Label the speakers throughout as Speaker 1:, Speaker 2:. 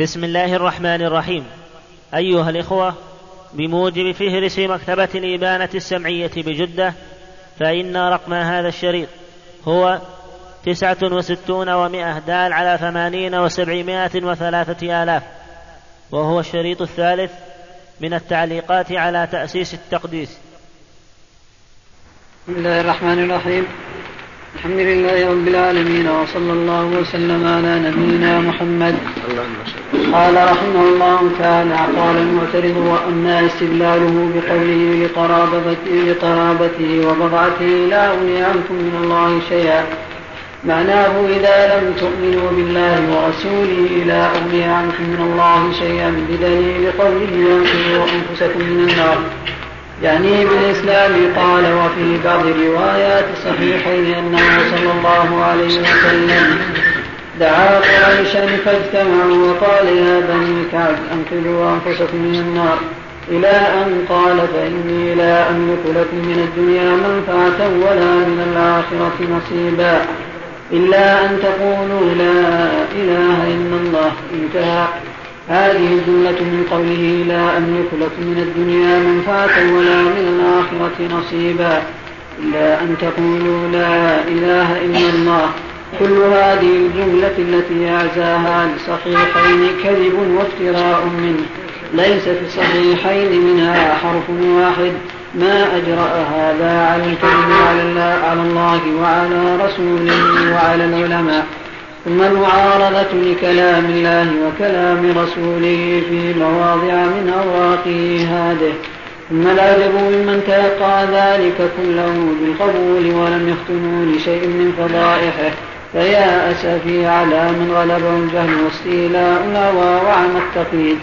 Speaker 1: بسم الله الرحمن الرحيم. أيها الإخوة بموجب فهرس مكتبة الإبانة السمعية بجدة فإن رقم هذا الشريط هو تسعة وستون ومائة دال على ثمانين وسبعمائة وثلاثة آلاف وهو الشريط الثالث من التعليقات على تأسيس التقديس.
Speaker 2: بسم الله الرحمن الرحيم. الحمد لله رب العالمين وصلى الله وسلم على نبينا محمد. قال رحمه الله تعالى قال المعترض وأما استدلاله بقوله لقرابته وبضعته لا أغني عنكم من الله شيئا. معناه إذا لم تؤمنوا بالله ورسوله لا أغني عنكم من الله شيئا بدليل قوله أنفسكم من النار. يعني بالإسلام قال وفي بعض روايات الصحيحين أنه صلى الله عليه وسلم دعا قريشا فاجتمعوا وقال يا بني كعب أنقذوا أنفسكم من النار. إلى أن قال فإني لا أملك لكم من الدنيا منفعة ولا من الآخرة نصيبا. إلا أن تقولوا لا إله إلا الله. انتهى. هذه الجملة من قوله لا أملك لكم من الدنيا منفعة ولا من الآخرة نصيبا إلا أن تقولوا لا إله إلا الله. كل هذه الجملة التي أعزاها لصحيحين كذب وافتراء منه. ليس في الصحيحين منها حرف واحد. ما أجرأ هذا على الكذب على الله, على الله وعلى رسوله وعلى العلماء. ثم المعارضة لكلام الله وكلام رسوله في مواضع من أوراقه هذه. ثم العجب ممن تلقى ذلك كله بالقبول ولم يختنوا لشيء من فضائحه. فيا أسفي على من غلبه الجهل واستيلاء الهوى وعمى التقليد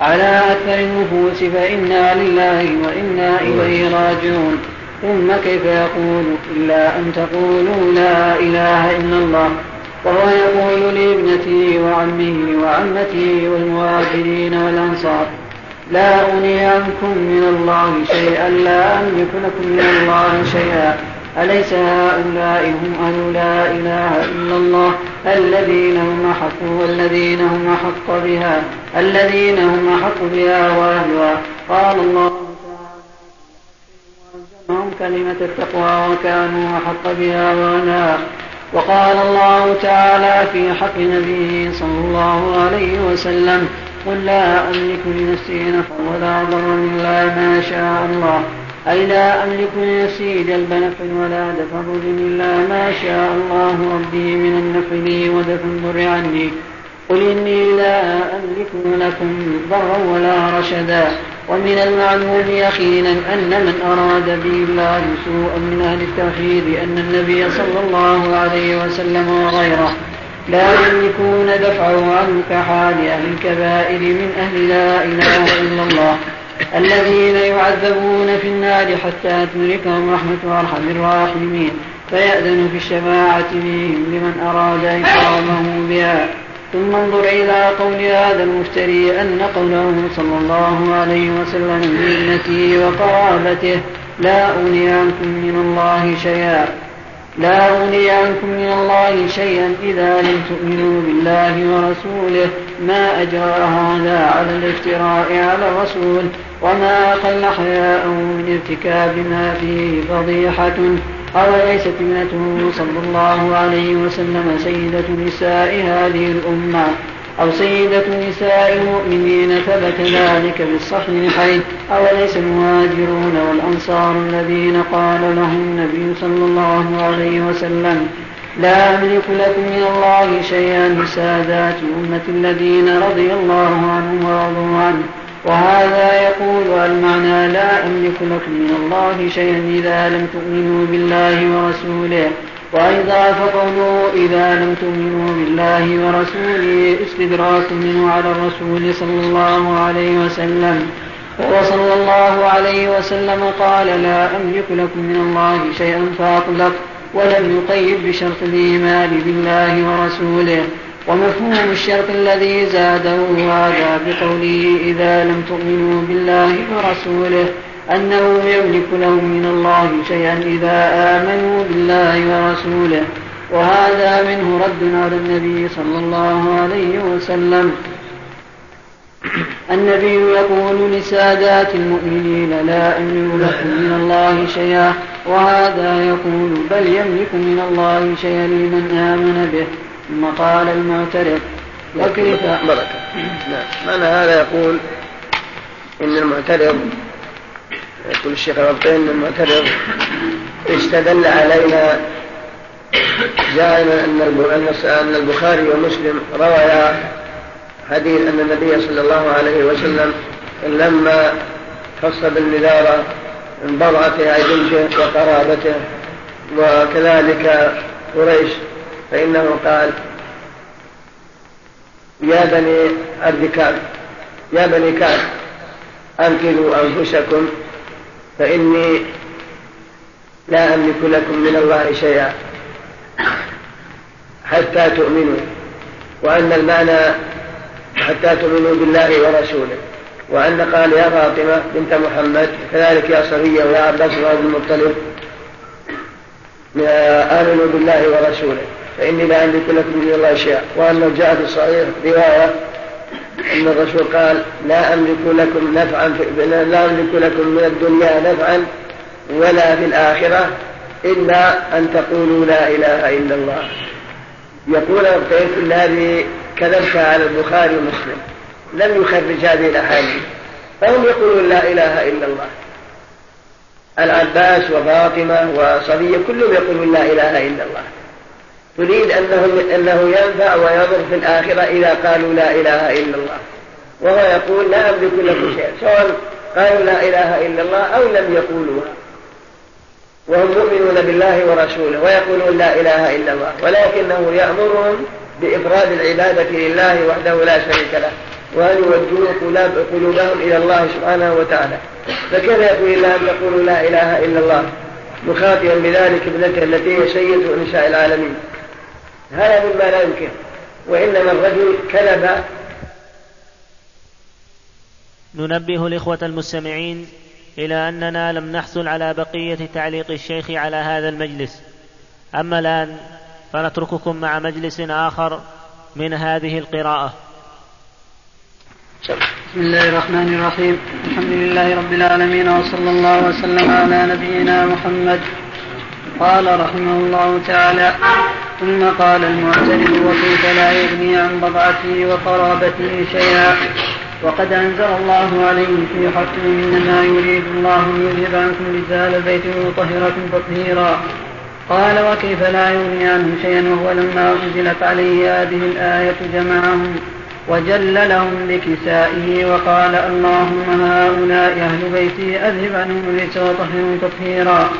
Speaker 2: على أكثر النفوس فإنا لله وإنا إليه راجعون. ثم كيف يقول إلا أن تقولوا لا إله إلا الله؟ وهو يقول لابنته وعمه وعمته والمهاجرين والأنصار لا أغني عنكم من الله شيئا لا أملك لكم من الله شيئا أليس هؤلاء هم أهل لا إله إلا الله؟ الذين هم أحق والذين هم أحق بها الذين هم أحق بها وأهلها. قال الله تعالى كلمة التقوى وكانوا أحق بها وأهلها. وقال الله تعالى في حق نبيه صلى الله عليه وسلم قل لا أملك لنفسي نفعا ولا ضرا إلا ما شاء الله أي لا أملك لنفسي جلب نفع ولا دفع ضر إلا ما شاء الله ربي من النفع لي ودفع الضر عني قل إني لا أملك لكم ضرا ولا رشدا. ومن المعلوم يقينا أن من أراد به الله سوءا من أهل التوحيد أن النبي صلى الله عليه وسلم وغيره لا يملكون دفعه عنه كحال أهل الكبائر من أهل لا إله إلا الله الذين يعذبون في النار حتى تدركهم رحمة أرحم الراحمين فيأذن في الشفاعة فيهم لمن أراد إكرامه بها ثم انظر إلى قول هذا المفتري أن قوله صلى الله عليه وسلم لابنته وقرابته لا أغني عنكم من الله شيئا. لا أغني عنكم من الله شيئا إذا لم تؤمنوا بالله ورسوله. ما أجرى هذا على الافتراء على الرسول؟ وما أقل حياءه من ارتكاب ما فيه فضيحة. أوليست ابنته صلى الله عليه وسلم سيدة نساء هذه الأمة أو سيدة نساء المؤمنين ثبت ذلك في الصحيحين أوليس المهاجرون والأنصار الذين قال لهم النبي صلى الله عليه وسلم لا أملك لكم من الله شيئا سادات الأمة الذين رضي الله عنهم ورضوا عنه. وهذا يقول المعنى لا أملك لكم من الله شيئا إذا لم تؤمنوا بالله ورسوله. وأيضا فقوله إذا لم تؤمنوا بالله ورسوله استدراك منه على الرسول صلى الله عليه وسلم. وهو صلى الله عليه وسلم قال لا أملك لكم من الله شيئا فأطلق ولم يقيد بشرط الإيمان بالله ورسوله. ومفهوم الشرط الذي زاده هذا بقوله إذا لم تؤمنوا بالله ورسوله أنه يملك لهم من الله شيئا إذا آمنوا بالله ورسوله. وهذا منه رد على النبي صلى الله عليه وسلم. النبي يقول لسادات المؤمنين لا أملك لكم من الله شيئا. وهذا يقول بل يملك من الله شيئا لمن آمن به. ثم قال المعترض وكيف
Speaker 3: بركة نعم. معنى هذا يقول إن المعترض يقول الشيخ الربطين إن المعترض استدل علينا زائما أن البخاري ومسلم رويا حديث أن النبي صلى الله عليه وسلم لما خص بالنذارة بضعة عجلجه وقرابته وكذلك قريش فإنه قال يا بني عبد كعب يا بني كعب أنقذوا أنفسكم فإني لا أملك لكم من الله شيئا حتى تؤمنوا وأن المعنى حتى تؤمنوا بالله ورسوله وأن قال يا فاطمة بنت محمد كذلك يا صفية ويا عباس بن المطلب آمنوا بالله ورسوله. فإني لا أملك لكم من الله شيئا. وأنه جاء في الصحيح رواية أن الرسول قال لا أملك لكم نفعا لا أملك لكم من الدنيا نفعا ولا في الآخرة إلا أن تقولوا لا إله إلا الله. يقول ابن هذه كذبتها على البخاري ومسلم. لم يخرج هذه الأحاديث. فهم يقولون لا إله إلا الله. العباس وفاطمة وصبية كلهم يقولون لا إله إلا الله. تريد أنه, أنه ينفع ويضر في الآخرة إذا قالوا لا إله إلا الله. وهو يقول لا أملك لكم شيئا. سواء قالوا لا إله إلا الله أو لم يقولوها. وهم يؤمنون بالله ورسوله ويقولون لا إله إلا الله. ولكنه يأمرهم بإفراد العبادة لله وحده لا شريك له. وأن يوجهوا قلوبهم إلى الله سبحانه وتعالى؟ فكيف يقول الله أن تقولوا لا إله إلا الله مخاطبا بذلك ابنته التي هي سيد نساء العالمين؟ هذا مما لا يمكن. وإنما الرجل كذب.
Speaker 1: ننبه الإخوة المستمعين إلى أننا لم نحصل على بقية تعليق الشيخ على هذا المجلس. أما الآن فنترككم مع مجلس آخر من هذه القراءة.
Speaker 2: بسم الله الرحمن الرحيم. الحمد لله رب العالمين وصلى الله وسلم على نبينا محمد. قال رحمه الله تعالى ثم قال المعترض وكيف لا يغني عن بضعته وقرابته شيئا؟ وقد أنزل الله عليه في حقه إنما يريد الله أن يذهب عنكم رجال البيت ويطهركم تطهيرا. قال وكيف لا يغني عنه شيئا وهو لما أنزلت عليه هذه الآية جمعهم وجل لهم بكسائه وقال اللهم هؤلاء أهل بيتي أذهب عنهم الرجس وطهرهم تطهيرا.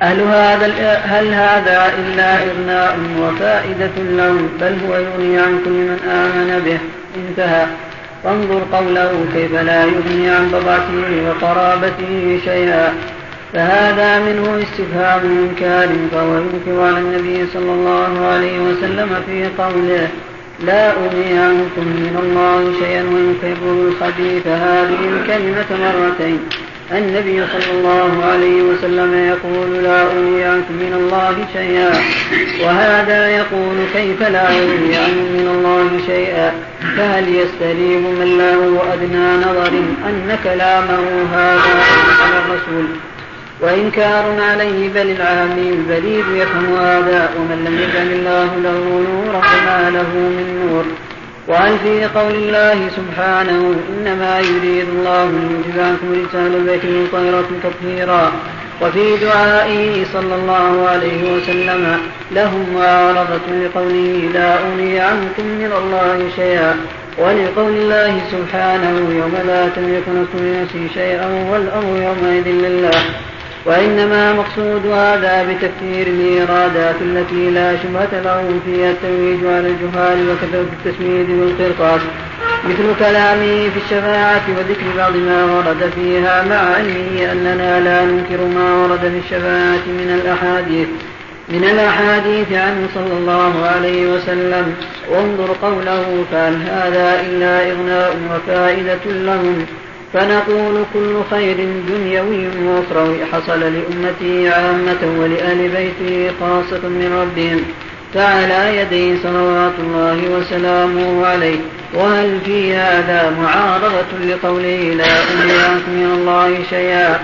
Speaker 2: هل هذا هل هذا إلا إغناء وفائدة لهم؟ بل هو يغني عن كل من آمن به. انتهى. وانظر قوله كيف لا يغني عن بضعته وقرابته شيئا. فهذا منه استفهام إنكار فهو ينكر على النبي صلى الله عليه وسلم في قوله لا أغني عنكم من الله شيئا ويكرر الخبيث. هذه الكلمة مرتين. النبي صلى الله عليه وسلم يقول لا أغني عنكم من الله شيئا وهذا يقول كيف لا أغني عنكم من الله شيئا؟ فهل يستريب من له أدنى نظر أن كلامه هذا على الرسول؟ وإنكار عليه بل العامي البليد يفهم هذا ومن لم يجعل الله له نورا فما له من نور. وهل في قول الله سبحانه إنما يريد الله أن يجب عنكم رسال البيت طيرة تطهيرا. وفي دعائه صلى الله عليه وسلم لهم معارضة لقوله لا أغني عنكم من الله شيئا. ولقول الله سبحانه يوم لا تملك نفس لنفسه شيئا والأمر يومئذ لله. وإنما مقصود هذا بتكثير الإيرادات التي لا شبهة لهم فيها الترويج على الجهال وكثرة التسميد والقرطاس مثل كلامه في الشفاعة وذكر بعض ما ورد فيها مع علمه أننا لا ننكر ما ورد في الشفاعة من الأحاديث من الأحاديث عنه صلى الله عليه وسلم. وانظر قوله فهل هذا إلا إغناء وفائدة لهم؟ فنقول كل خير دنيوي وأخروي حصل لأمته عامة ولأهل بيته خاصة من ربهم تعالى يديه صلوات الله وسلامه عليه. وهل في هذا معارضة لقوله لا عنكم من الله شيئا؟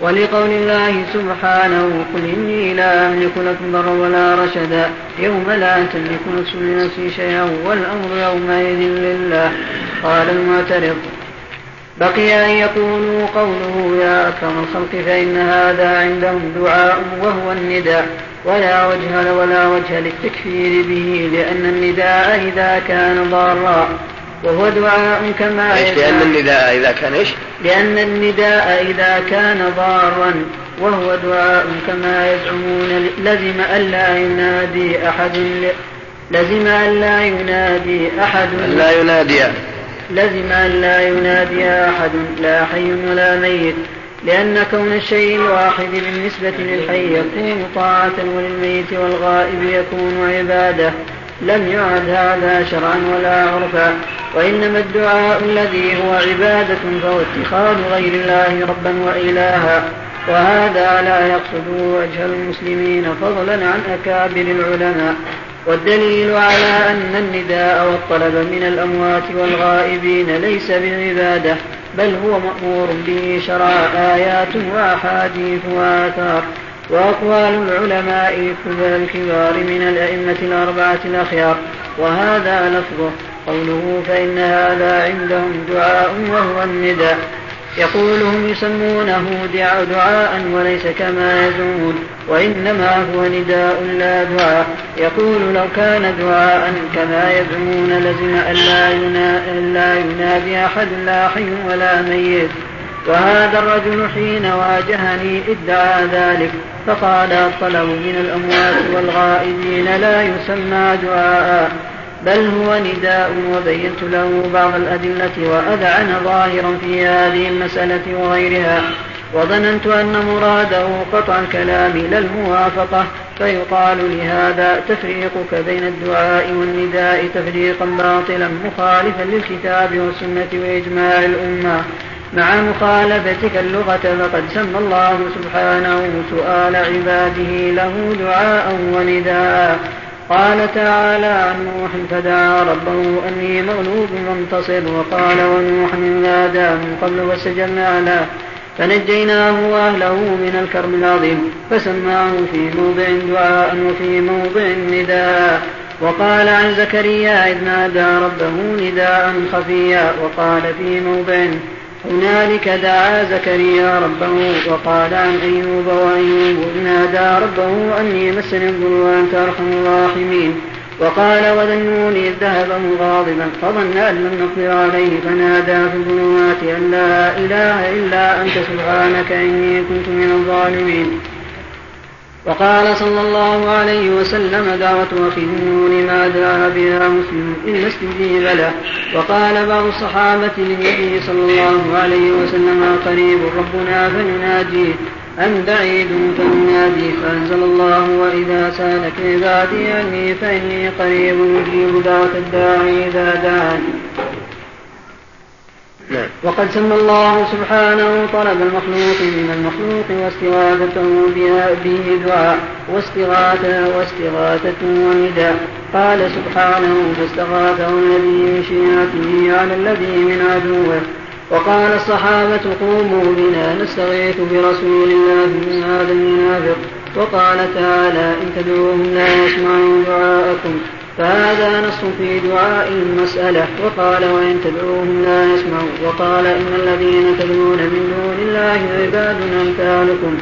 Speaker 2: ولقول الله سبحانه قل إني لا أملك لكم ضرا ولا رشدا يوم لا تملك نفس لنفسي شيئا والأمر يومئذ لله. قال المعترض بقي أن يقولوا قوله يا أكرم الخلق فإن هذا عندهم دعاء وهو النداء. ولا وجه ولا وجه للتكفير به لأن النداء إذا كان ضارا. وهو دعاء كما
Speaker 3: إيش؟ لأن النداء إذا كان إيش؟
Speaker 2: لأن النداء إذا كان ضارا. وهو دعاء كما يزعمون. لزم ألا ينادي أحد لزم ألا ينادي أحد.
Speaker 3: لا ينادي.
Speaker 2: لزم ألا ينادي أحد لا حي ولا ميت لأن كون الشيء الواحد بالنسبة للحي يكون طاعة وللميت والغائب يكون عبادة. لم يعد هذا شرعا ولا عرفا وإنما الدعاء الذي هو عبادة فهو اتخاذ غير الله ربا وإلها. وهذا لا يقصد وجه المسلمين فضلا عن أكابر العلماء. والدليل على أن النداء والطلب من الأموات والغائبين ليس بعبادة بل هو مأمور به شرع آيات وأحاديث وآثار. وأقوال العلماء الكبار من الأئمة الأربعة الأخيار. وهذا لفظه. قوله فإن هذا عندهم دعاء وهو النداء. يقول هم يسمونه دعاء وليس كما يزعمون وإنما هو نداء لا دعاء. يقول لو كان دعاء كما يزعمون لزم ألا ينادي أحد لا حي ولا ميت. وهذا الرجل حين واجهني ادعى ذلك فقال الطلب من الأموات والغائبين لا يسمى دعاء. بل هو نداء وبينت له بعض الأدلة وأذعن ظاهرا في هذه المسألة وغيرها. وظننت أن مراده قطع الكلام لا الموافقة فيقال لهذا تفريقك بين الدعاء والنداء تفريقا باطلا مخالفا للكتاب والسنة وإجماع الأمة. مع مخالفتك اللغة فقد سمى الله سبحانه سؤال عباده له دعاء ونداء. قال تعالى عن نوح فدعا ربه أني مغلوب منتصر وقال ونوح نادى من قبل واستجبنا له فنجيناه وأهله من الكرب العظيم فسماه في موضع دعاء وفي موضع نداء وقال عن زكريا إذ نادى ربه نداء خفيا وقال في موضع هنالك دعا زكريا ربه وقال عن أيوب وأيوب نادى ربه أني مسني الضر وأنت أرحم الراحمين. وقال وذا النون إذ ذهب مغاضبا. فظن أن لم نقدر عليه فنادى في الظلمات أن لا إله إلا أنت سبحانك إني كنت من الظالمين. وقال صلى الله عليه وسلم دعوة أخي النون ما دعا بها مسلم إلا استجيب له. وقال بعض الصحابة للنبي صلى الله عليه وسلم قريب ربنا فنناجيه أم بعيد فننادي فأنزل الله وإذا سألك عبادي عني فإني قريب يجيب دعوة الداعي إذا دعاني. نعم. وقد سمى الله سبحانه طلب المخلوق من المخلوق واستغاثته به دعاء واستغاثة واستغاثته ونداء. قال سبحانه فاستغاثه الذي من شيعته على الذي من عدوه. وقال الصحابة قوموا بنا نستغيث برسول الله من هذا المنافق. وقال تعالى إن تدعوهم لا يسمعوا دعاءكم. فهذا نص في دعاء المسألة. وقال وإن تدعوهم لا يسمعوا. وقال إن الذين تدعون من دون الله عباد أمثالكم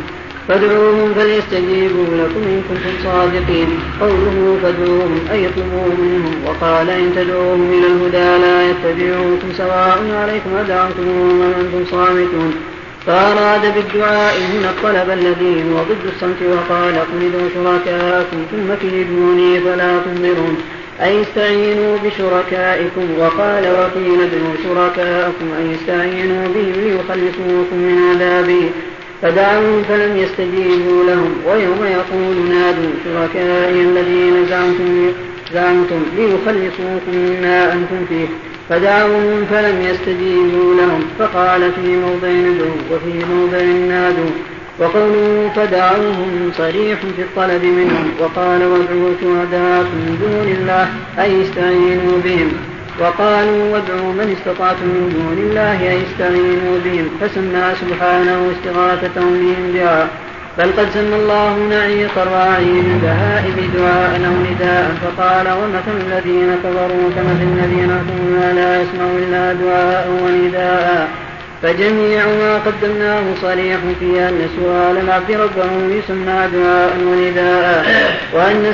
Speaker 2: فادعوهم فليستجيبوا لكم إن كنتم صادقين. قوله فادعوهم أي اطلبوا منهم. وقال إن تدعوهم إلى الهدى لا يتبعوكم سواء عليكم أدعوتموهم أم أنتم صامتون. فأراد بالدعاء هنا الطلب الذي هو ضد الصمت وقال قل ادعوا شركاءكم ثم كيدوني فلا تنظرون. أي استعينوا بشركائكم؟ وقال وقيل ادعوا شركاءكم. أي استعينوا بهم ليخلصوكم من عذابي فدعوهم فلم يستجيبوا لهم. ويوم يقول نادوا شركائي الذين زعمتم زعمتم ليخلصوكم مما أنتم فيه. فدعوهم فلم يستجيبوا لهم فقال في موضع ندعو وفي موضع نادوا وقوله فدعوهم صريح في الطلب منهم وقال وادعوا شهداءكم من دون الله أي استعينوا بهم. وقالوا وادعوا من استطعتم من دون الله أن يستعينوا بهم. فسمى سبحانه استغاثتهم بهم دعاء بل قد سمى الله نعيق الراعي من بهائم دعاء أو نداء فقال ومثل الذين كفروا كمثل الذين يقولون لا يسمعوا إلا دعاء ونداء. فجميع ما قدمناه صريح في أن سؤال العبد ربه يسمى دعاء ونداء. وأن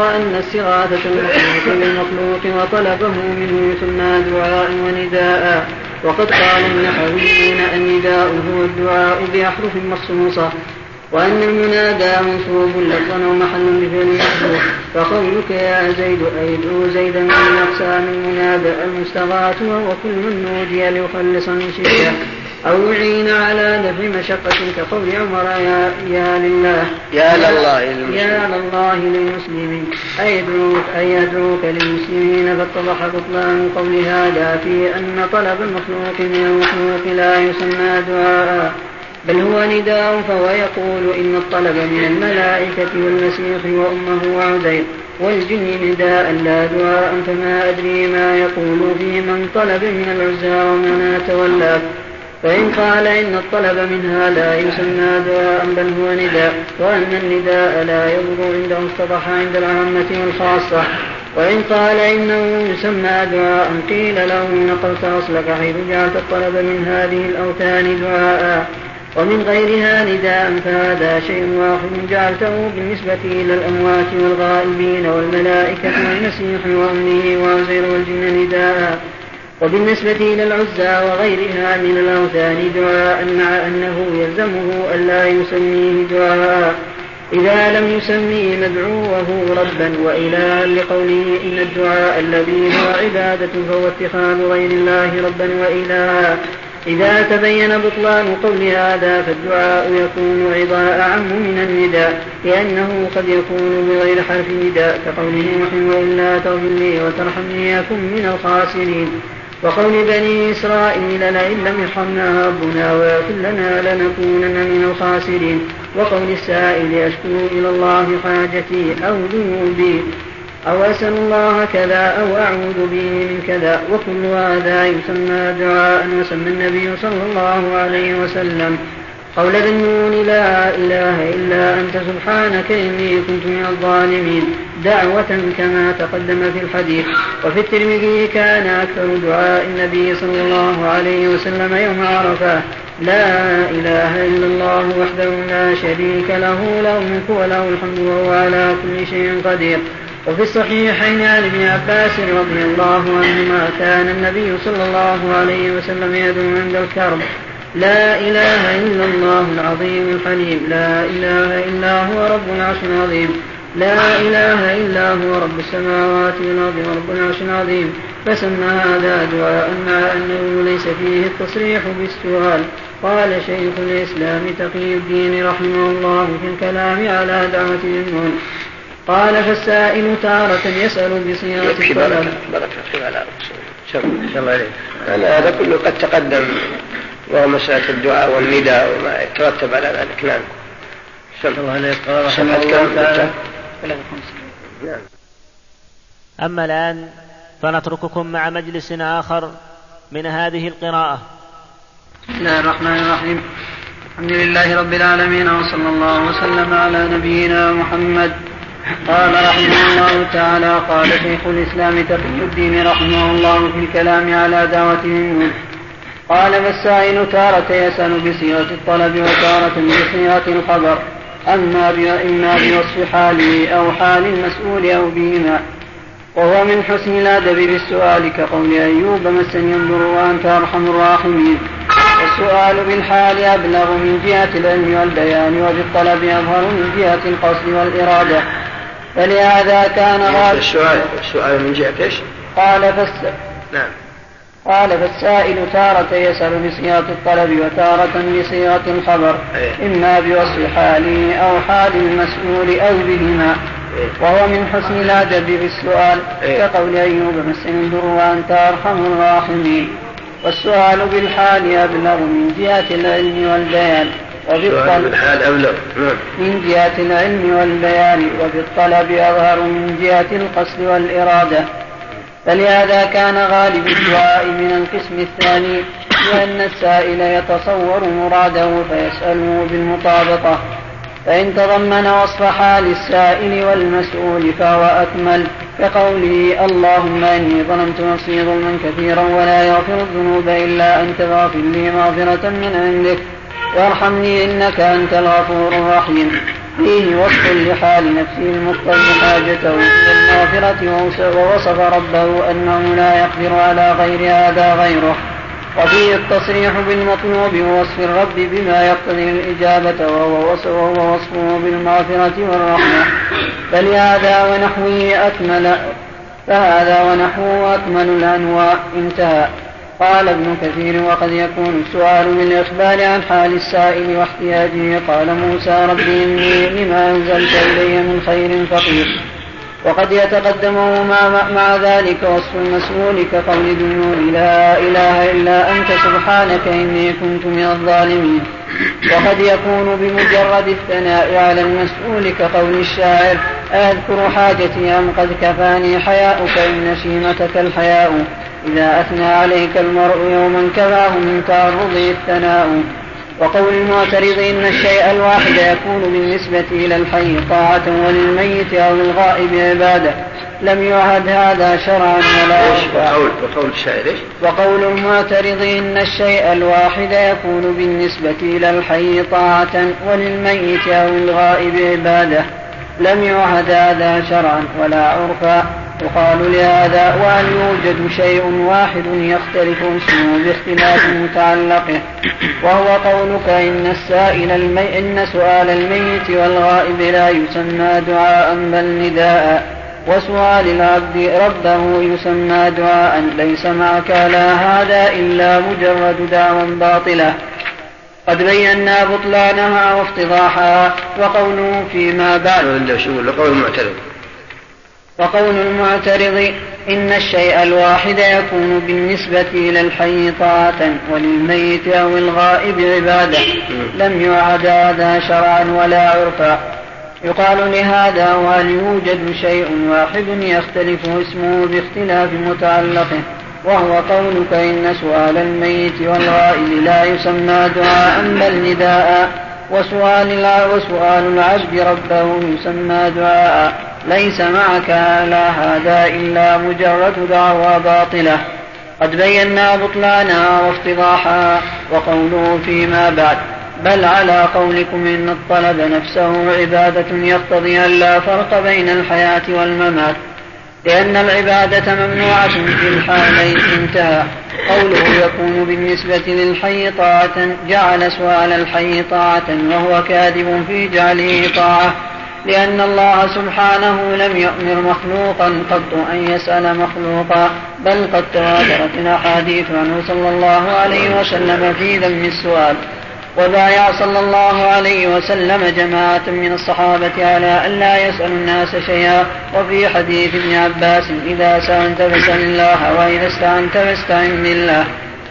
Speaker 2: وأن استغاثة المخلوق بالمخلوق وطلبه منه يسمى دعاء ونداء. وقد قال النحويون النداء هو الدعاء بأحرف مخصوصة وأن المنادى منصوب لفظا ومحل بفعل محذوف فقولك يا زيد أي ادعو زيدا من أقسام المنادى المستغاث وهو كل من نودي ليخلص من شدة. أو يعين على دفع مشقة كقول عمر يا, يا لله.
Speaker 3: يا لله
Speaker 2: يا لله للمسلمين. أي يدعوك أي يدعوك للمسلمين فاتضح بطلان قول هذا في أن طلب المخلوق من المخلوق لا يسمى دعاء. بل هو نداء فهو يقول إن الطلب من الملائكة والمسيح وأمه وعزير والجن نداء لا دعاء فما أدري ما يقول في من طلب من العزى ومناة واللات فإن قال إن الطلب منها لا يسمى دعاء بل هو نداء وأن النداء لا يضر عنده اصطلح عند العامة والخاصة. وإن قال إنه يسمى دعاء قيل له نقلت أصلك حيث جعلت الطلب من هذه الأوثان دعاء. ومن غيرها نداء فهذا شيء واحد جعلته بالنسبة إلى الأموات والغائبين والملائكة والمسيح وأمه وعزير والجن نداء. وبالنسبة إلى العزى وغيرها من الأوثان دعاء مع أنه يلزمه ألا يسميه دعاء. إذا لم يسميه مدعوه ربا وإلها لقوله إن الدعاء الذي هو عبادة فهو اتخاذ غير الله ربا وإلها إذا تبين بطلان قول هذا فالدعاء يكون عضاء أعم من النداء لأنه قد يكون بغير حرف نداء كقوله رحمه إلا تغفر لي وترحمني أكن من الخاسرين. وقول بني إسرائيل لئن لم يرحمنا ربنا ويغفر لنا لنكونن من الخاسرين. وقول السائل أشكو إلى الله حاجتي أو ذنوبي. أو أسأل الله كذا أو أعوذ به من كذا وكل هذا يسمى دعاء وسمى النبي صلى الله عليه وسلم. قول ذنون لا إله إلا أنت سبحانك إني كنت من الظالمين. دعوة كما تقدم في الحديث. وفي الترمذي كان أكثر دعاء النبي صلى الله عليه وسلم يوم عرفة. لا إله إلا الله وحده لا شريك له له الملك وله الحمد وهو على كل شيء قدير. وفي الصحيحين عن ابن عباس رضي الله عنهما كان النبي صلى الله عليه وسلم يدعو عند الكرب. لا إله إلا الله العظيم الحليم. لا إله إلا هو رب العرش العظيم. لا إله إلا هو رب السماوات والأرض ورب العرش العظيم. فسمى هذا دعاء مع أنه ليس فيه التصريح بالسؤال. قال شيخ الإسلام تقي الدين رحمه الله في الكلام على دعوة النون قال فالسائل تارة يسأل بصيغة الطلب
Speaker 3: شوف الله عليك. هذا كله قد تقدم وهو مسألة الدعاء والنداء وما يترتب على ذلك. نعم.
Speaker 1: نعم. أما الآن فنترككم مع مجلس آخر من هذه القراءة.
Speaker 2: بسم الله الرحمن الرحيم. الحمد لله رب العالمين وصلى الله وسلم على نبينا محمد قال رحمه الله تعالى قال شيخ الإسلام تقي الدين رحمه الله في الكلام على دعوته قال فالسائل تارة يسأل بصيغة الطلب وتارة بصيغة الخبر أما إما بوصف حاله أو حال المسؤول أو بهما. وهو من حسن الأدب بالسؤال كقول أيوب مسني ينظر وأنت أرحم الراحمين. والسؤال بالحال أبلغ من جهة العلم والبيان وبالطلب أظهر من جهة القصد والإرادة. فلهذا كان
Speaker 3: غالب السؤال السؤال من جهة إيش؟
Speaker 2: قال فس
Speaker 3: نعم
Speaker 2: قال فالسائل تارة يسأل بصيغة الطلب وتارة بصيغة الخبر
Speaker 3: أيه.
Speaker 2: إما بوصف حاله أو حال المسؤول أو بهما
Speaker 3: أيه.
Speaker 2: وهو من حسن الأدب في السؤال
Speaker 3: أيه.
Speaker 2: كقول أيوب مسني البر وأنت أرحم الراحمين والسؤال بالحال أبلغ من جهة العلم والبيان
Speaker 3: وبالطلب بالحال أبلغ.
Speaker 2: من جهة العلم والبيان وبالطلب أظهر من جهة القصد والإرادة. فلهذا كان غالب الدعاء من القسم الثاني لأن السائل يتصور مراده فيسأله بالمطابقة. فإن تضمن وصف حال السائل والمسؤول فهو أكمل كقوله اللهم إني ظلمت نفسي ظلما كثيرا ولا يغفر الذنوب إلا أنت فاغفر لي مغفرة من عندك. وارحمني إنك أنت الغفور الرحيم. فيه وصف لحال نفسه المضطر حاجته إلى المغفرة ووصف ربه أنه لا يقدر على غير هذا غيره. وفيه التصريح بالمطلوب ووصف الرب بما يقتضي الإجابة وهو وصفه بالمغفرة والرحمة. فلهذا ونحوه أكمل فهذا ونحوه أكمل الأنواع. انتهى. قال ابن كثير وقد يكون السؤال بالإخبار عن حال السائل واحتياجه. قال موسى ربي إني لما أنزلت إلي من خير فقير. وقد يتقدم مع, مع ذلك وصف المسؤول كقول ذنون لا إله إلا أنت سبحانك إني كنت من الظالمين. وقد يكون بمجرد الثناء على المسؤول كقول الشاعر أذكر حاجتي أم قد كفاني حياؤك إن شيمتك الحياء. إذا أثنى عليك المرء يوما كفاه من تعرضه الثناء وقول المعترض إن الشيء الواحد يكون بالنسبة إلى الحي طاعة وللميت أو للغائب عبادة. لم يعهد هذا شرعا ولا
Speaker 3: وقول وقول الشاعر
Speaker 2: وقول المعترض إن الشيء الواحد يكون بالنسبة إلى الحي طاعة وللميت أو الغائب عبادة. لم يعهد هذا شرعا ولا عرفا. يقال لهذا وهل يوجد شيء واحد يختلف اسمه باختلاف متعلقه؟ وهو قولك إن السائل المي إن سؤال الميت والغائب لا يسمى دعاء بل نداء. وسؤال العبد ربه يسمى دعاء. ليس معك لا هذا إلا مجرد دعوى باطلة. قد بينا بطلانها وافتضاحها وقوله فيما بعد.
Speaker 3: قول المعترض
Speaker 2: وقول المعترض إن الشيء الواحد يكون بالنسبة إلى الحي طاعة وللميت أو الغائب عبادة لم يعد هذا شرعا ولا عرفا. يقال لهذا وهل يوجد شيء واحد يختلف اسمه باختلاف متعلقه وهو قولك إن سؤال الميت والغائب لا يسمى دعاء بل نداء وسؤال وسؤال العبد ربه يسمى دعاء. ليس معك على هذا إلا مجرد دعوى باطلة. قد بينا بطلانها وافتضاحها وقوله فيما بعد بل على قولكم إن الطلب نفسه عبادة يقتضي أن لا فرق بين الحياة والممات لأن العبادة ممنوعة في الحالين انتهى. قوله يكون بالنسبة للحي طاعة جعل سؤال الحي طاعة وهو كاذب في جعله طاعة. لأن الله سبحانه لم يأمر مخلوقا قط أن يسأل مخلوقا بل قد تواترت الأحاديث عنه صلى الله عليه وسلم في ذم السؤال. وبايع صلى الله عليه وسلم جماعة من الصحابة على أن لا يسأل الناس شيئا. وفي حديث ابن عباس إذا سألت فاسأل الله وإذا استعنت فاستعن بالله.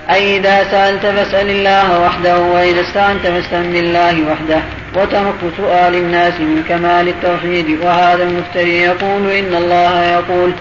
Speaker 2: أي إذا سألت فاسأل الله وحده وإذا استعنت فاستعن بالله وحده. وترك سؤال الناس من كمال التوحيد. وهذا المفتري يقول إن الله يقول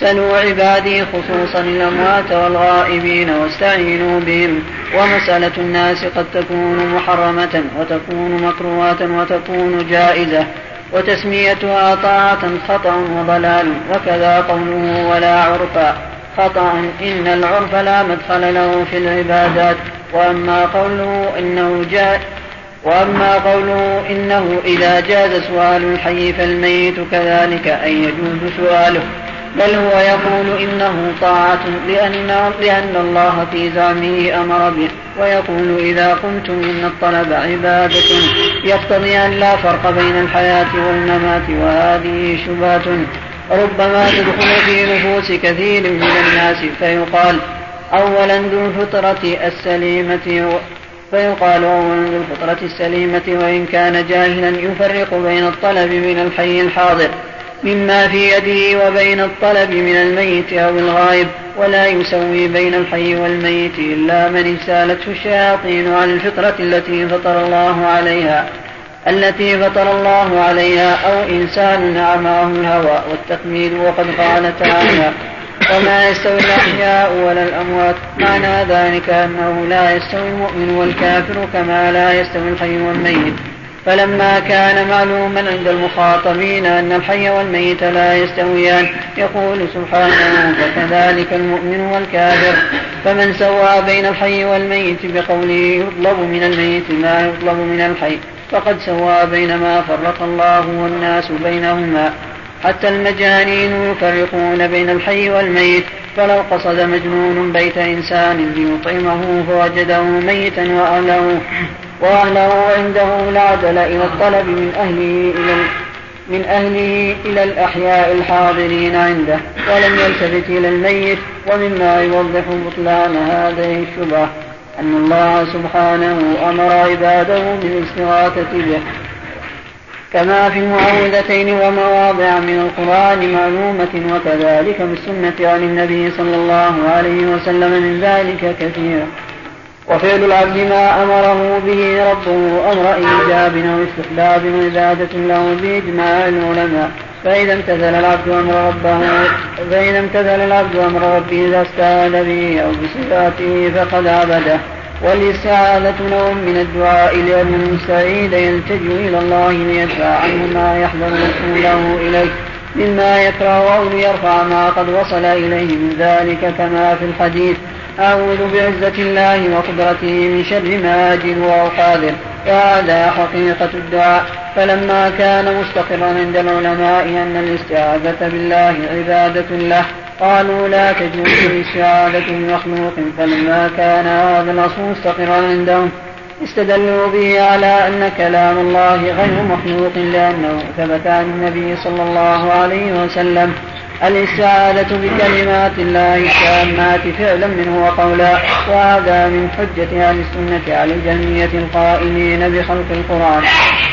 Speaker 2: سلوا عبادي خصوصا الأموات والغائبين واستعينوا بهم. ومسألة الناس قد تكون محرمة وتكون مكروهة وتكون جائزة. وتسميتها طاعة خطأ وضلال. وكذا قوله ولا عرفا خطأ إن العرف لا مدخل له في العبادات. وأما قوله إنه جاء وأما قوله إنه إذا جاز سؤال الحي فالميت كذلك أن يجوز سؤاله بل هو يقول إنه طاعة لأن, لأن الله في زعمه أمر به ويقول إذا قلتم إن الطلب عبادة يقتضي أن لا فرق بين الحياة والممات وهذه شبهة. ربما تدخل في نفوس كثير من الناس فيقال أولا ذو الفطرة السليمة فيقال أولا ذو الفطرة السليمة وإن كان جاهلا يفرق بين الطلب من الحي الحاضر مما في يده وبين الطلب من الميت أو الغائب ولا يسوي بين الحي والميت إلا من اجتالته الشياطين عن الفطرة التي فطر الله عليها التي فطر الله عليها أو إنسان أعماه الهوى والتقميد وقد قال تعالى وما يستوي الأحياء ولا الأموات. معنى ذلك أنه لا يستوي المؤمن والكافر كما لا يستوي الحي والميت. فلما كان معلوما عند المخاطبين أن الحي والميت لا يستويان يقول سبحانه فكذلك المؤمن والكافر. فمن سوى بين الحي والميت بقوله يطلب من الميت ما يطلب من الحي فقد سوى بين ما فرق الله والناس بينهما. حتى المجانين يفرقون بين الحي والميت فلو قصد مجنون بيت إنسان ليطعمه فوجده ميتا وأهله وأهله عنده لعدل إلى الطلب من أهله إلى من أهله إلى الأحياء الحاضرين عنده ولم يلتفت إلى الميت ومما يوضح بطلان هذه الشبهة أن الله سبحانه أمر عباده بالإستغاثة به. كما في المعوذتين ومواضع من القرآن معلومة وكذلك في السنة عن النبي صلى الله عليه وسلم من ذلك كثيرا وفعل العبد ما أمره به ربه أمر إيجاب أو استحباب وعبادة له بإجماع العلماء. فإذا امتثل العبد أمر ربه فإذا امتثل العبد أمر ربه إذا استعاذ به أو بصفاته فقد عبده. والاستعاذة نوع من الدعاء لأن المستعيد يلتجئ إلى الله ليدفع عنه ما يحذر رسوله إليه مما يكره أو ليرفع ما قد وصل إليه من ذلك كما في الحديث أعوذ بعزة الله وقدرته من شر ما أجد أو حاذر وهذا حقيقة الدعاء. فلما كان مستقرا عند العلماء أن الاستعاذة بالله عبادة له. قالوا لا تجوز الاستعاذة بمخلوق فلما كان هذا الأصل مستقرا عندهم. استدلوا به على أن كلام الله غير مخلوق لأنه ثبت عن النبي صلى الله عليه وسلم. الاستعاذة بكلمات الله التامات فعلا منه وقولا وهذا من حجة أهل السنة على الجهمية القائلين بخلق القرآن.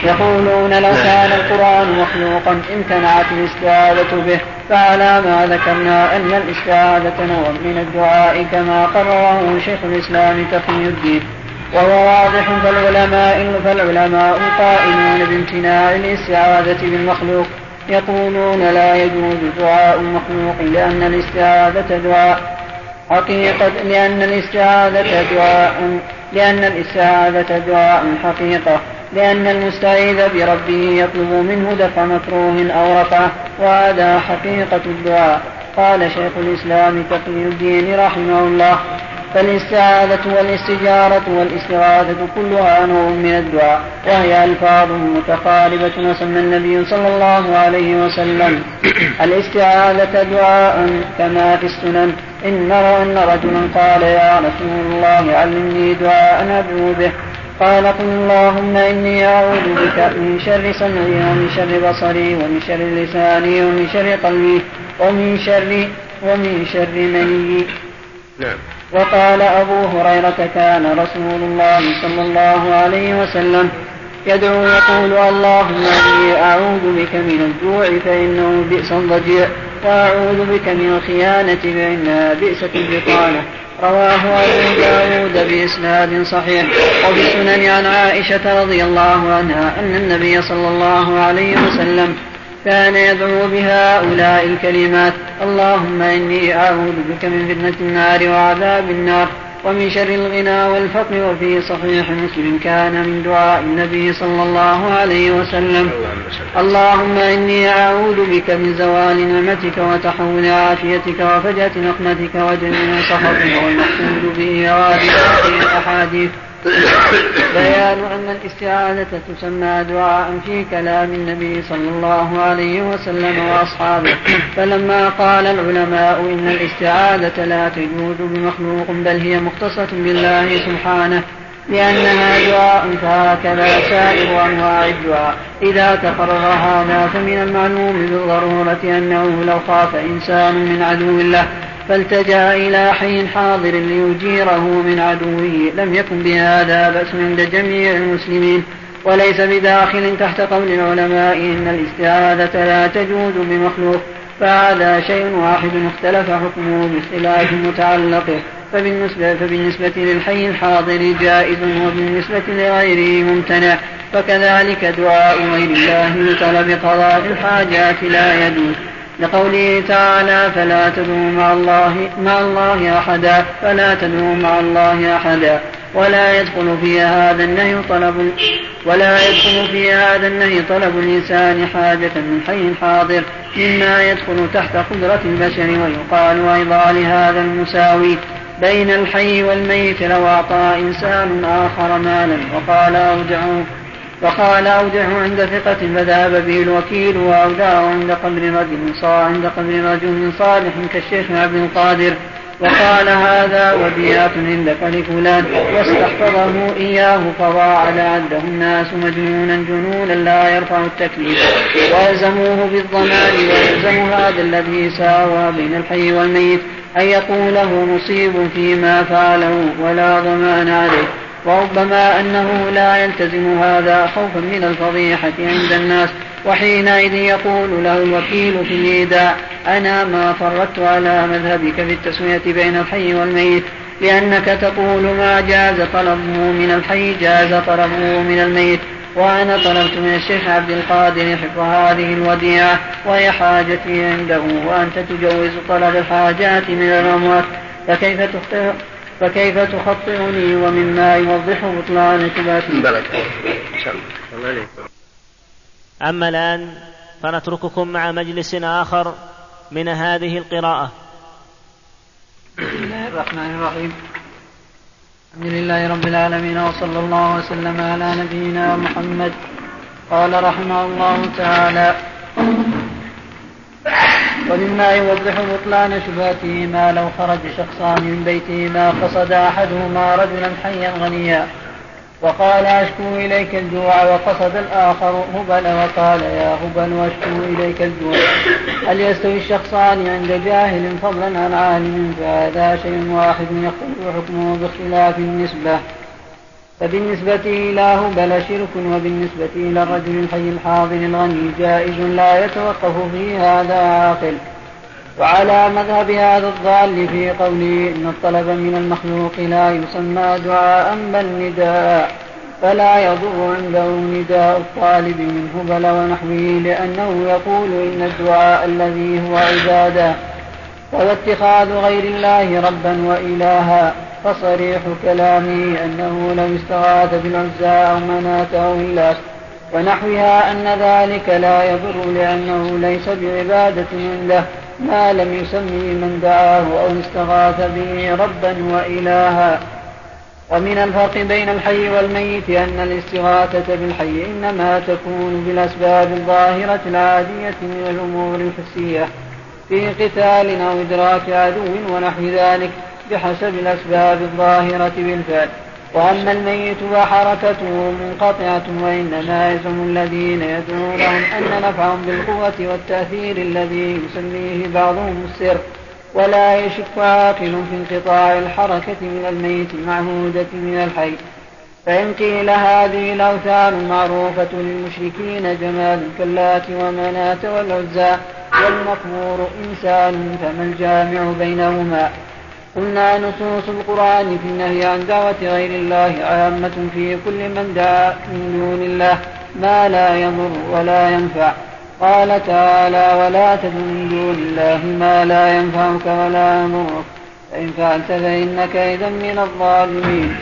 Speaker 2: يقولون لو كان القرآن مخلوقا امتنعت الاستعاذة به فعلى ما ذكرنا أن الاستعاذة نوع من الدعاء كما قرره شيخ الإسلام تقي الدين. وهو واضح فالعلماء فالعلماء قائلون بامتناع الاستعاذة بالمخلوق. يقولون لا يجوز دعاء المخلوق لأن الاستعاذة دعاء. حقيقة لأن الاستعاذة دعاء لأن الاستعاذة دعاء حقيقة. لأن المستعيذ بربه يطلب منه دفع مكروه أو رفعه وهذا حقيقة الدعاء. قال شيخ الإسلام تقي الدين رحمه الله. فالاستعاذة والاستجارة والاستغاثة كلها نوع من الدعاء وهي ألفاظ متقاربة وسمى النبي صلى الله عليه وسلم. الاستعاذة دعاء كما في السنن. إن أن رجلا قال يا رسول الله علمني دعاء أدعو به. قال قل اللهم إني أعوذ بك من شر سمعي ومن شر بصري ومن شر لساني ومن شر قلبي ومن شر ومن شر مني. نعم. وقال أبو هريرة كان رسول الله صلى الله عليه وسلم يدعو يقول اللهم إني أعوذ بك من الجوع فإنه بئس الضجيع وأعوذ بك من الخيانة فإنها بئسة البطانة. رواه أبو داود بإسناد صحيح. وبسنن عن عائشة رضي الله عنها أن النبي صلى الله عليه وسلم كان يدعو بهؤلاء الكلمات. اللهم إني أعوذ بك من فتنة النار وعذاب النار ومن شر الغنى والفقر وفي صحيح مسلم كان من دعاء النبي صلى الله عليه وسلم. اللهم إني أعوذ بك من زوال نعمتك وتحول عافيتك وفجأة نقمتك وجميع سخطك والمقصود به هذه الأحاديث بيان أن الاستعاذة تسمى دعاء في كلام النبي صلى الله عليه وسلم وأصحابه. فلما قال العلماء إن الاستعاذة لا تجوز بمخلوق بل هي مختصة بالله سبحانه لأنها دعاء فهكذا سائر أنواع الدعاء. إذا تقرر هذا فمن المعلوم بالضرورة أنه لو خاف إنسان من عدو الله فالتجأ إلى حي حاضر ليجيره من عدوه. لم يكن بهذا بأس عند جميع المسلمين وليس بداخل تحت قول العلماء إن الاستعاذة لا تجوز بمخلوق فهذا شيء واحد اختلف حكمه باختلاف متعلقه. فبالنسبة, فبالنسبة للحي الحاضر جائز وبالنسبة لغيره ممتنع. فكذلك دعاء غير الله لطلب قضاء الحاجات لا يجوز. لقوله تعالى فلا تدعوا مع الله مع الله أحدا فلا تدعوا مع الله أحدا. ولا يدخل في هذا النهي طلب ولا يدخل في هذا النهي طلب الإنسان حاجة من حي حاضر مما يدخل تحت قدرة البشر ويقال أيضا لهذا المساوي بين الحي والميت لو أعطى إنسان آخر مالا وقال أودعه وقال أودعه عند ثقة فذهب به الوكيل وأودعه عند قبر رجل عند قبر رجل صالح كالشيخ عبد القادر. وقال هذا وديعة عندك لفلان واستحفظه إياه فضاع لعده الناس مجنونا جنونا لا يرفع التكليف. وألزموه بالضمان ويلزم هذا الذي ساوى بين الحي والميت أن يقول له مصيب فيما فعله ولا ضمان عليه. وربما أنه لا يلتزم هذا خوفا من الفضيحة عند الناس وحينئذ يقول له الوكيل في الإيداع أنا ما فرطت على مذهبك في التسوية بين الحي والميت لأنك تقول ما جاز طلبه من الحي جاز طلبه من الميت وأنا طلبت من الشيخ عبد القادر حفظ هذه الوديعة وهي حاجتي عنده وأنت تجوز طلب الحاجات من الأموات فكيف تخطئ؟ فكيف تخطئني ومما يوضح بطلان شبهتي
Speaker 1: أما الآن فنترككم مع مجلس آخر من هذه القراءة.
Speaker 2: بسم الله الرحمن الرحيم. الحمد لله رب العالمين وصلى الله وسلم على نبينا محمد. قال رحمه الله تعالى ومما يوضح بطلان شبهته ما لو خرج شخصان من بيته ما قصد أحدهما رجلا حيا غنيا. وقال أشكو إليك الجوع وقصد الآخر هبل وقال يا هبل وأشكو إليك الجوع. هل يستوي الشخصان عند جاهل فضلا عن عالم؟ فهذا شيء واحد يختلف حكمه باختلاف النسبة. فبالنسبة إلى هبل شرك وبالنسبة إلى الرجل الحي الحاضر الغني جائز لا يتوقف في هذا عاقل. وعلى مذهب هذا الضال في قوله إن الطلب من المخلوق لا يسمى دعاء بل نداء فلا يضر عنده نداء الطالب من هبل ونحوه لأنه يقول إن الدعاء الذي هو عبادة وهو اتخاذ غير الله ربا وإلها. فصريح كلامه أنه لو استغاث بالعزى أو أو اللات ونحوها أن ذلك لا يضر لأنه ليس بعبادة عنده ما لم يسمي من دعاه أو استغاث به ربا وإلها. ومن الفرق بين الحي والميت أن الاستغاثة بالحي إنما تكون بالأسباب الظاهرة العادية من الأمور الحسية في قتال أو إدراك عدو ونحو ذلك. بحسب الأسباب الظاهرة بالفعل. وأما الميت فحركته منقطعة وإنما يزعم الذين يدعونهم أن نفعهم بالقوة والتأثير الذي يسميه بعضهم السر. ولا يشك عاقل في انقطاع الحركة من الميت المعهودة من الحي. فإن قيل هذه الأوثان معروفة للمشركين جمال كاللات ومناة والعزى والمقبور إنسان فما الجامع بينهما؟ قلنا نصوص القرآن في النهي عن دعوة غير الله عامة في كل من دعا من دون الله ما لا يضر ولا ينفع. قال تعالى ولا تدع من دون الله ما لا ينفعك ولا يضرك. فإن فعلت فإنك إذا من الظالمين.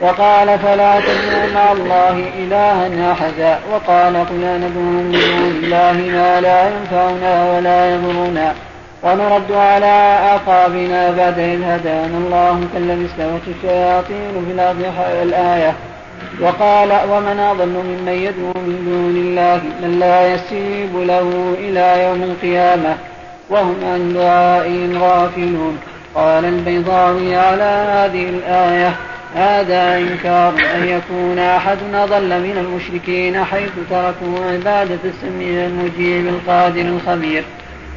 Speaker 2: وقال فلا تدعوا مع الله إلها أحدا. وقال قل ندعو من دون الله ما لا ينفعنا ولا يضرنا. ونرد على أعقابنا بعد إذ هدانا الله كالذي استوت الشياطين في الأرض الآية. وقال ومن أضل ممن يدعو من دون الله من لا يستجيب له إلى يوم القيامة. وهم عن دعائهم غافلون. قال البيضاوي على هذه الآية هذا إنكار أن يكون أحد أضل من المشركين حيث تركوا عبادة السميع المجيب القادر الخبير.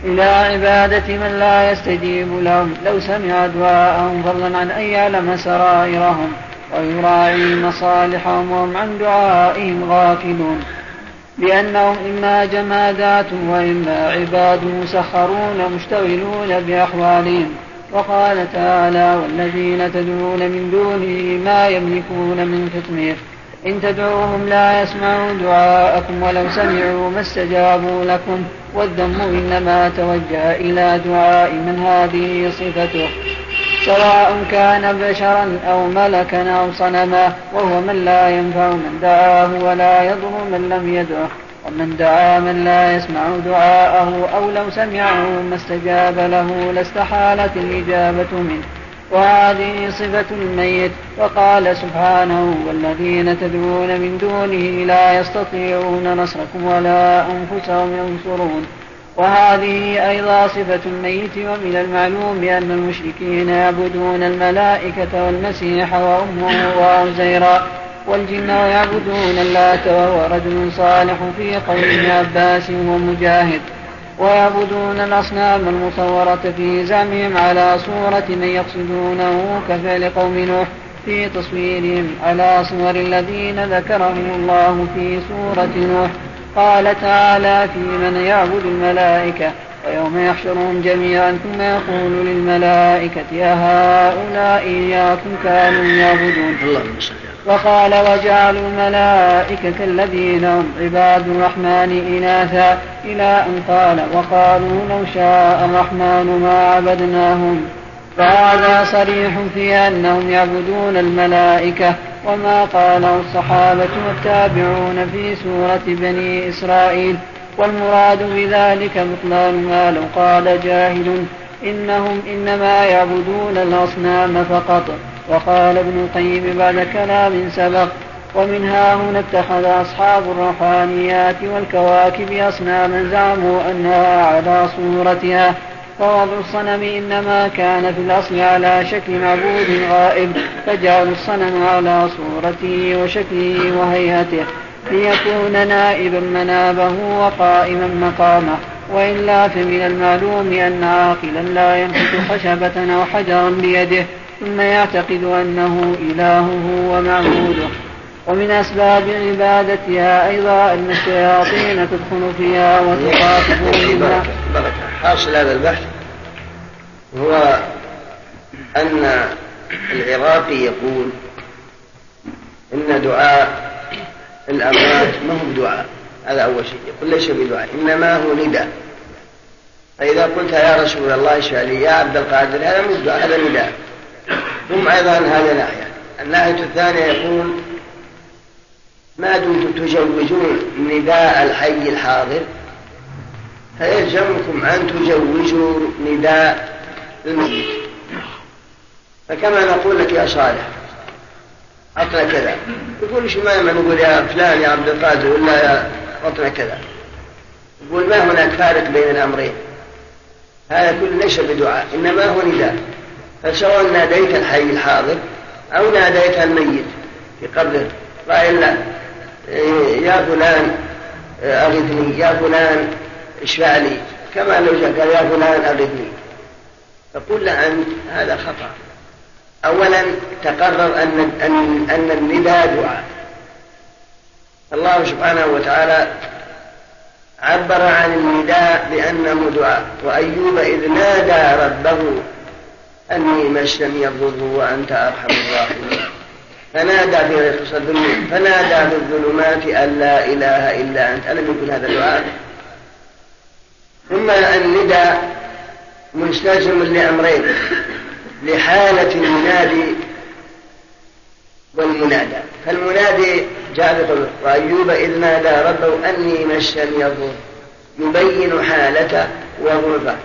Speaker 2: إلى عبادة من لا يستجيب لهم. لو سمع دعاءهم فضلا عن أن يعلم سرائرهم ويراعي مصالحهم وهم عن دعائهم غافلون. لأنهم إما جمادات وإما عباد مسخرون مشتغلون بأحوالهم. وقال تعالى والذين تدعون من دونه ما يملكون من فتمير إن تدعوهم لا يسمعوا دعاءكم ولو سمعوا ما استجابوا لكم والذم إنما توجه إلى دعاء من هذه صفته سواء كان بشرا أو ملكا أو صنما وهو من لا ينفع من دعاه ولا يضر من لم يدعه ومن دعا من لا يسمع دعاءه أو لو سمعه ما استجاب له لاستحالت الإجابة منه. وهذه صفة الميت. وقال سبحانه والذين تدعون من دونه لا يستطيعون نصركم ولا أنفسهم ينصرون. وهذه أيضا صفة الميت. ومن المعلوم أن المشركين يعبدون الملائكة والمسيح وأمه وعزيرا والجن ويعبدون اللات وهو رجل صالح في قول عباس ومجاهد. ويعبدون الأصنام المصورة في زعمهم على صورة من يقصدونه كفعل قوم نوح في تصويرهم على صور الذين ذكرهم الله في سورة نوح. قال تعالى في من يعبد الملائكة ويوم يحشرهم جميعا ثم يقول للملائكة أهؤلاء إياكم كانوا يعبدون. اللهم صل وقال وجعلوا الملائكة الذين هم عباد الرحمن إناثا إلى أن قال وقالوا لو شاء الرحمن ما عبدناهم. فهذا صريح في أنهم يعبدون الملائكة وما قاله الصحابة والتابعون في سورة بني إسرائيل. والمراد بذلك بطلان ما لو قال جاهل إنهم إنما يعبدون الأصنام فقط. وقال ابن القيم بعد كلام سبق ومن ها هنا اتخذ أصحاب الروحانيات والكواكب أصناما زعموا أنها على صورتها. فوضع الصنم إنما كان في الأصل على شكل معبود غائب فجعلوا الصنم على صورته وشكله وهيئته ليكون نائبا منابه وقائما مقامه. وإلا فمن المعلوم أن عاقلا لا ينحت خشبة أو حجرا بيده. ثم يعتقد أنه إلهه ومعبوده. ومن أسباب عبادتها أيضا أن الشياطين تدخل فيها وتخاطب
Speaker 3: منها حاصل هذا البحث هو أن العراقي يقول إن دعاء الأموات ما هو دعاء. هذا أول شيء. يقول ليس بدعاء إنما هو نداء. فإذا قلت يا رسول الله اشفع لي يا عبد القادر هذا مش دعاء هذا نداء. ثم أيضا هذا ناحية الناحية الثانية يقول ما دمتم تجوزون نداء الحي الحاضر؟ فيلزمكم أن تجوزوا نداء الميت. فكما نقول لك يا صالح أعطنا كذا. يقول إيش ما نقول يا فلان يا عبد القادر ولا يا أعطنا كذا. يقول ما هناك فارق بين الأمرين؟ هذا كله ليس بدعاء إنما هو نداء. فسواء ناديت الحي الحاضر أو ناديت الميت في قبره؟ قائل له يا فلان أغثني. يا فلان اشفع لي. كما لو قال يا فلان أغثني. فقل له أنت هذا خطأ. أولا تقرر أن أن أن النداء دعاء. الله سبحانه وتعالى عبر عن النداء بأنه دعاء. وأيوب إذ نادى ربه أني مسني الضر وأنت أرحم الراحمين. فنادى في الذنوب فنادى في الظلمات أن لا إله إلا أنت. ألم يكن هذا دعاء ثم النداء مستلزم لأمرين لحالة المنادي والمنادى. فالمنادي جاء بقوله وأيوب إذ نادى ربه أني مسني الضر يبين حالته وضعفه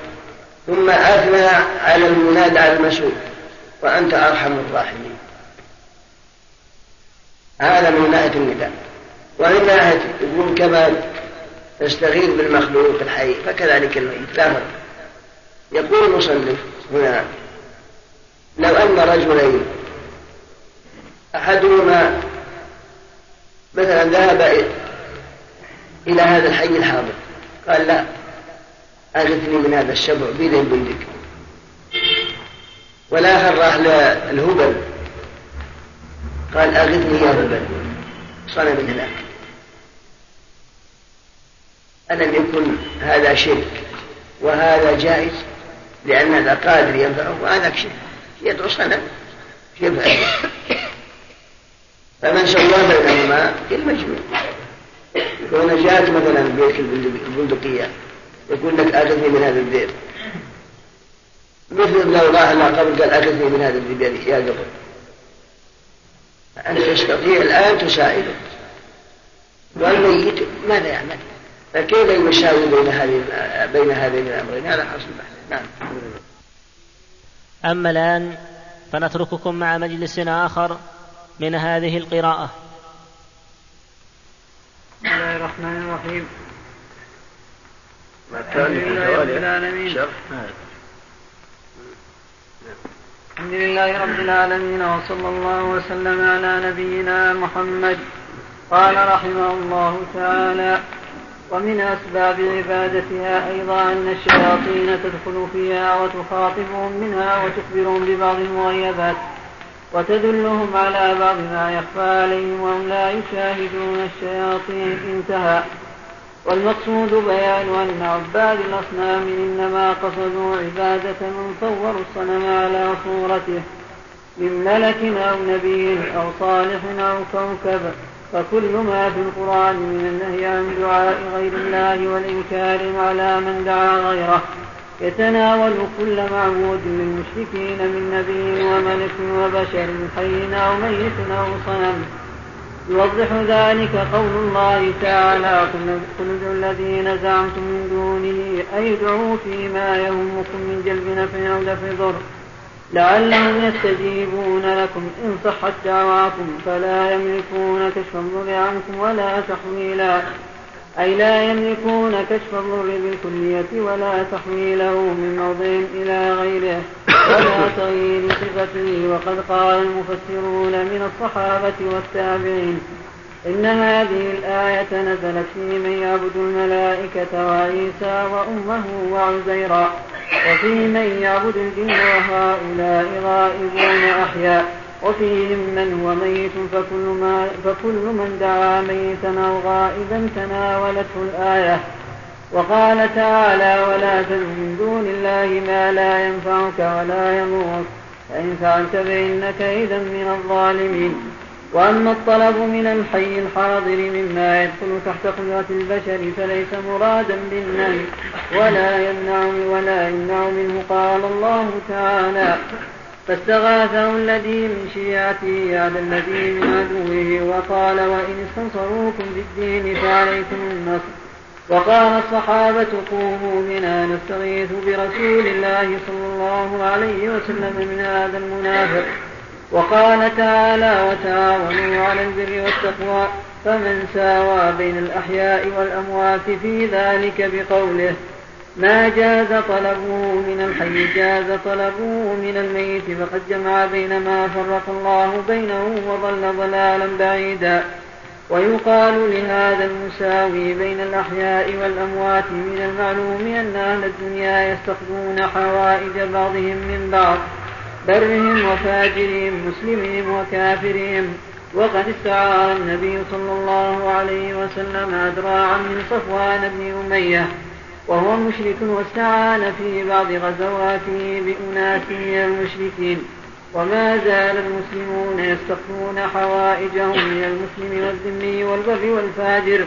Speaker 3: ثم أثنى على المنادى على المسؤول وأنت أرحم الراحمين. هذا من ناحية النداء. ومن ناحية يقول كما تستغيث بالمخلوق الحي فكذلك الميت. لا يقول المصنف هنا لو أن رجلين أحدهما مثلا ذهب إلى هذا الحي الحاضر قال لا. أغثني من هذا الشبع بيد بندك والآخر راح للهبل قال أغثني يا هبل صنم هناك. ألم يكن هذا شرك وهذا جائز؟ لأن هذا قادر ينفعه وهذا شرك. يدعو صنم كيف فمن سوى بينهما كالمجنون يكون جاءت مثلا بيت البندقية. يقول لك آتتني من هذا البيت مثل لو راح الله قبل قال آتتني من هذا البيت يا قبل أنت تستطيع الآن تساعده. والميت ماذا يعمل؟ فكيف يساوي بين هذه بين هذين الأمرين؟ هذا حصل نعم.
Speaker 1: أما الآن فنترككم مع مجلس آخر من هذه القراءة.
Speaker 2: بسم الله الرحمن الرحيم. الحمد لله رب العالمين. الحمد لله رب العالمين وصلى الله وسلم على نبينا محمد قال رحمه الله تعالى ومن أسباب عبادتها أيضا أن الشياطين تدخل فيها وتخاطبهم منها وتخبرهم ببعض المغيبات وتدلهم على بعض ما يخفى عليهم وهم لا يشاهدون الشياطين. انتهى. والمقصود بيان أن عباد الأصنام إنما قصدوا عبادة من صوروا الصنم على صورته من ملك أو نبي أو صالح أو كوكب فكل ما في القرآن من النهي عن دعاء غير الله والإنكار على من دعا غيره يتناول كل معبود للمشركين من نبي وملك وبشر حي أو ميت أو صنم. يوضح ذلك قول الله تعالى قل ادعوا الذين زعمتم من دونه أي ادعوا فيما يهمكم من جلب نفع أو دفع ضر. لعلهم يستجيبون لكم. إن صحت دعواكم فلا يملكون كشف الضر عنكم ولا تحويلا. أي لا يملكون كشف الضر بالكلية ولا تحويله من موضع إلى غيره. ولا تغيير صفته وقد قال المفسرون من الصحابة والتابعين إن هذه الآية نزلت في من يعبد الملائكة وعيسى وأمه وعزيرا وفي من يعبد الجن وهؤلاء غائبون أحياء وفيهم من هو ميت فكل, ما فكل من دعا ميتا أو غائبا تناولته الآية. وقال تعالى ولا تدع من دون الله ما لا ينفعك ولا يضرك. فإن فعلت فإنك إذا من الظالمين. وأما الطلب من الحي الحاضر مما يدخل تحت قدرة البشر فليس مرادا بالنهي. ولا يمنع ولا يمنع منه قال الله تعالى. فاستغاثه الذي من شيعته على الذي من عدوه وقال وإن استنصروكم في الدين فعليكم النصر. وقال الصحابة قوموا بنا نستغيث برسول الله صلى الله عليه وسلم من هذا المنافق. وقال تعالى وتعاونوا على البر والتقوى فمن ساوى بين الأحياء والأموات في ذلك بقوله ما جاز طلبه من الحي جاز طلبه من الميت فقد جمع بين ما فرق الله بينه وضل ضلالا بعيدا. ويقال لهذا المساوي بين الأحياء والأموات من المعلوم أن أهل الدنيا يستقضون حوائج بعضهم من بعض برهم وفاجرهم مسلمهم وكافرهم. وقد استعار النبي صلى الله عليه وسلم أدراعا من صفوان بن أمية وهو مشرك واستعان في بعض غزواته بأناس من المشركين. وما زال المسلمون يستقضون حوائجهم من المسلم والذمي والبر والفاجر.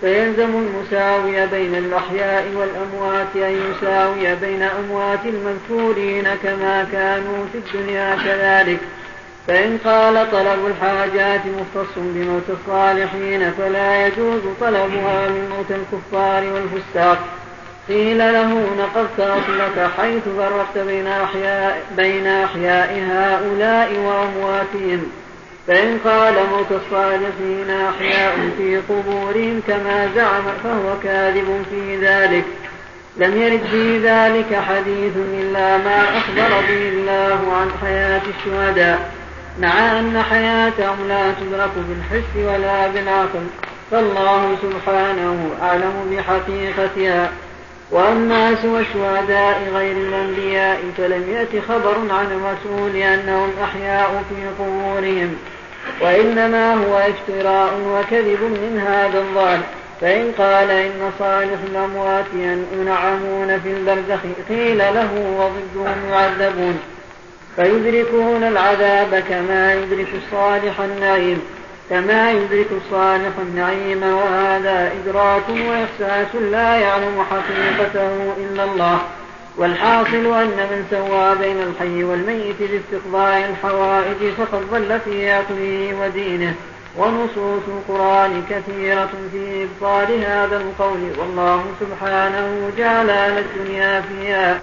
Speaker 2: فيلزم المساوي بين الأحياء والأموات أن يساوي بين أموات المذكورين كما كانوا في الدنيا كذلك. فإن قال طلب الحاجات مختص بموت الصالحين فلا يجوز طلبها من موت الكفار والفساق. قيل له نقضت أصلك حيث فرقت بين أحياء بين أحياء هؤلاء وأمواتهم. فإن قال موت الصالحين أحياء في قبورهم كما زعم فهو كاذب في ذلك. لم يرد في ذلك حديث إلا ما أخبر به الله عن حياة الشهداء. مع أن حياتهم لا تدرك بالحس ولا بالعقل. فالله سبحانه أعلم بحقيقتها. وأما سوى الشهداء غير الأنبياء فلم يأت خبر عن الرسول أنهم أحياء في قبورهم. وإنما هو افتراء وكذب من هذا الظالم فإن قال إن صالح الأموات ينعمون في البرزخ قيل له وضدهم يعذبون. فيدركون العذاب كما يدرك الصالح النعيم. كما يدرك الصالح النعيم وهذا إدراك وإحساس لا يعلم حقيقته إلا الله والحاصل أن من سوى بين الحي والميت باستقضاء الحوائج فقد ضل في عقله ودينه ونصوص القرآن كثيرة في إبطال هذا القول والله سبحانه جعل الدنيا فيها